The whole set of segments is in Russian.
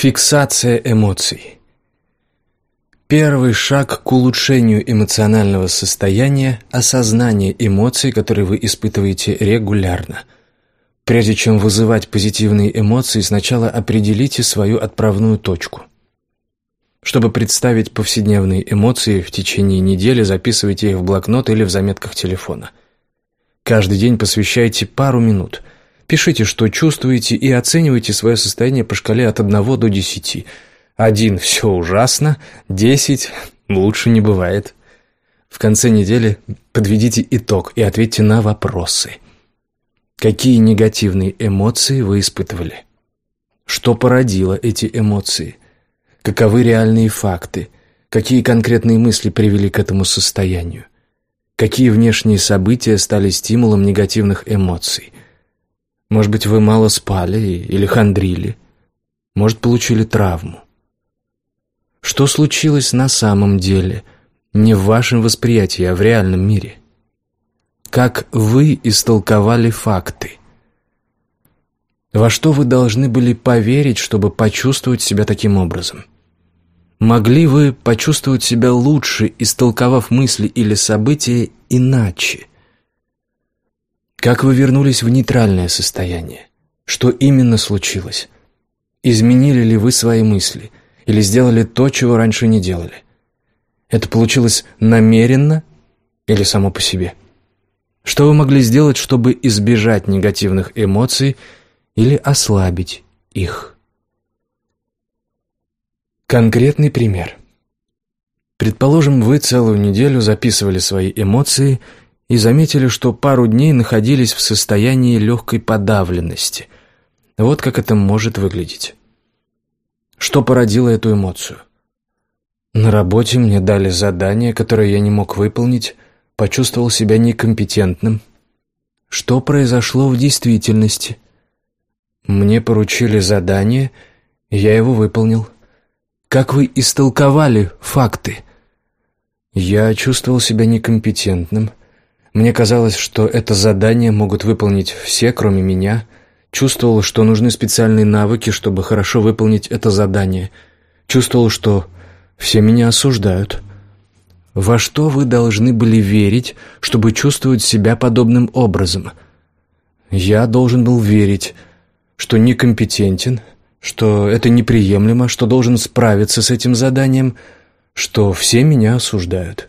Фиксация эмоций. Первый шаг к улучшению эмоционального состояния – осознание эмоций, которые вы испытываете регулярно. Прежде чем вызывать позитивные эмоции, сначала определите свою отправную точку. Чтобы представить повседневные эмоции, в течение недели записывайте их в блокнот или в заметках телефона. Каждый день посвящайте пару минут – Пишите, что чувствуете, и оценивайте свое состояние по шкале от 1 до 10. Один – все ужасно, 10 – лучше не бывает. В конце недели подведите итог и ответьте на вопросы. Какие негативные эмоции вы испытывали? Что породило эти эмоции? Каковы реальные факты? Какие конкретные мысли привели к этому состоянию? Какие внешние события стали стимулом негативных эмоций? Может быть, вы мало спали или хандрили. Может, получили травму. Что случилось на самом деле, не в вашем восприятии, а в реальном мире? Как вы истолковали факты? Во что вы должны были поверить, чтобы почувствовать себя таким образом? Могли вы почувствовать себя лучше, истолковав мысли или события иначе? Как вы вернулись в нейтральное состояние? Что именно случилось? Изменили ли вы свои мысли? Или сделали то, чего раньше не делали? Это получилось намеренно или само по себе? Что вы могли сделать, чтобы избежать негативных эмоций или ослабить их? Конкретный пример. Предположим, вы целую неделю записывали свои эмоции и заметили, что пару дней находились в состоянии легкой подавленности. Вот как это может выглядеть. Что породило эту эмоцию? На работе мне дали задание, которое я не мог выполнить, почувствовал себя некомпетентным. Что произошло в действительности? Мне поручили задание, я его выполнил. Как вы истолковали факты? Я чувствовал себя некомпетентным, мне казалось, что это задание могут выполнить все, кроме меня. Чувствовал, что нужны специальные навыки, чтобы хорошо выполнить это задание. Чувствовал, что все меня осуждают. Во что вы должны были верить, чтобы чувствовать себя подобным образом? Я должен был верить, что некомпетентен, что это неприемлемо, что должен справиться с этим заданием, что все меня осуждают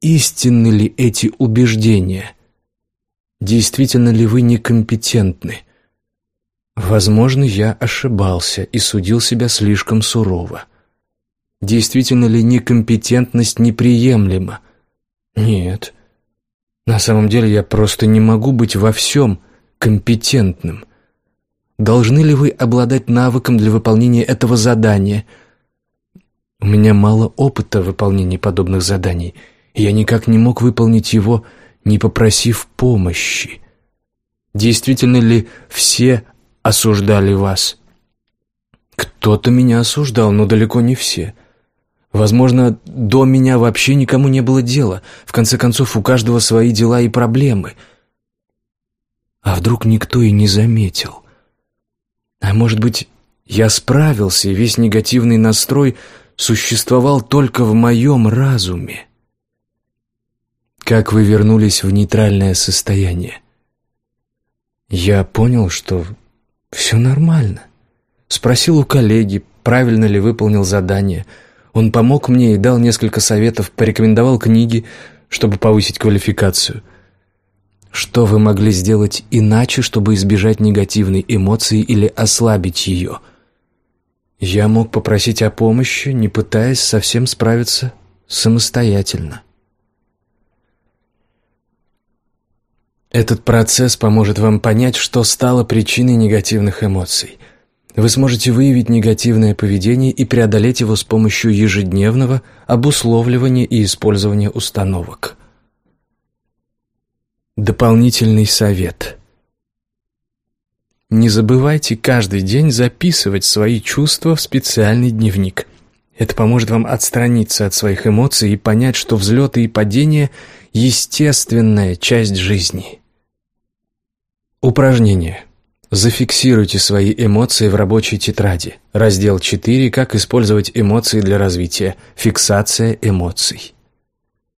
истинны ли эти убеждения? Действительно ли вы некомпетентны? Возможно, я ошибался и судил себя слишком сурово. Действительно ли некомпетентность неприемлема? Нет. На самом деле я просто не могу быть во всем компетентным. Должны ли вы обладать навыком для выполнения этого задания? У меня мало опыта в выполнении подобных заданий – я никак не мог выполнить его, не попросив помощи. Действительно ли все осуждали вас? Кто-то меня осуждал, но далеко не все. Возможно, до меня вообще никому не было дела. В конце концов, у каждого свои дела и проблемы. А вдруг никто и не заметил? А может быть, я справился, и весь негативный настрой существовал только в моем разуме? Как вы вернулись в нейтральное состояние? Я понял, что все нормально. Спросил у коллеги, правильно ли выполнил задание. Он помог мне и дал несколько советов, порекомендовал книги, чтобы повысить квалификацию. Что вы могли сделать иначе, чтобы избежать негативной эмоции или ослабить ее? Я мог попросить о помощи, не пытаясь совсем справиться самостоятельно. Этот процесс поможет вам понять, что стало причиной негативных эмоций. Вы сможете выявить негативное поведение и преодолеть его с помощью ежедневного обусловливания и использования установок. Дополнительный совет. Не забывайте каждый день записывать свои чувства в специальный дневник. Это поможет вам отстраниться от своих эмоций и понять, что взлеты и падения – естественная часть жизни. Упражнение. Зафиксируйте свои эмоции в рабочей тетради. Раздел 4 «Как использовать эмоции для развития. Фиксация эмоций».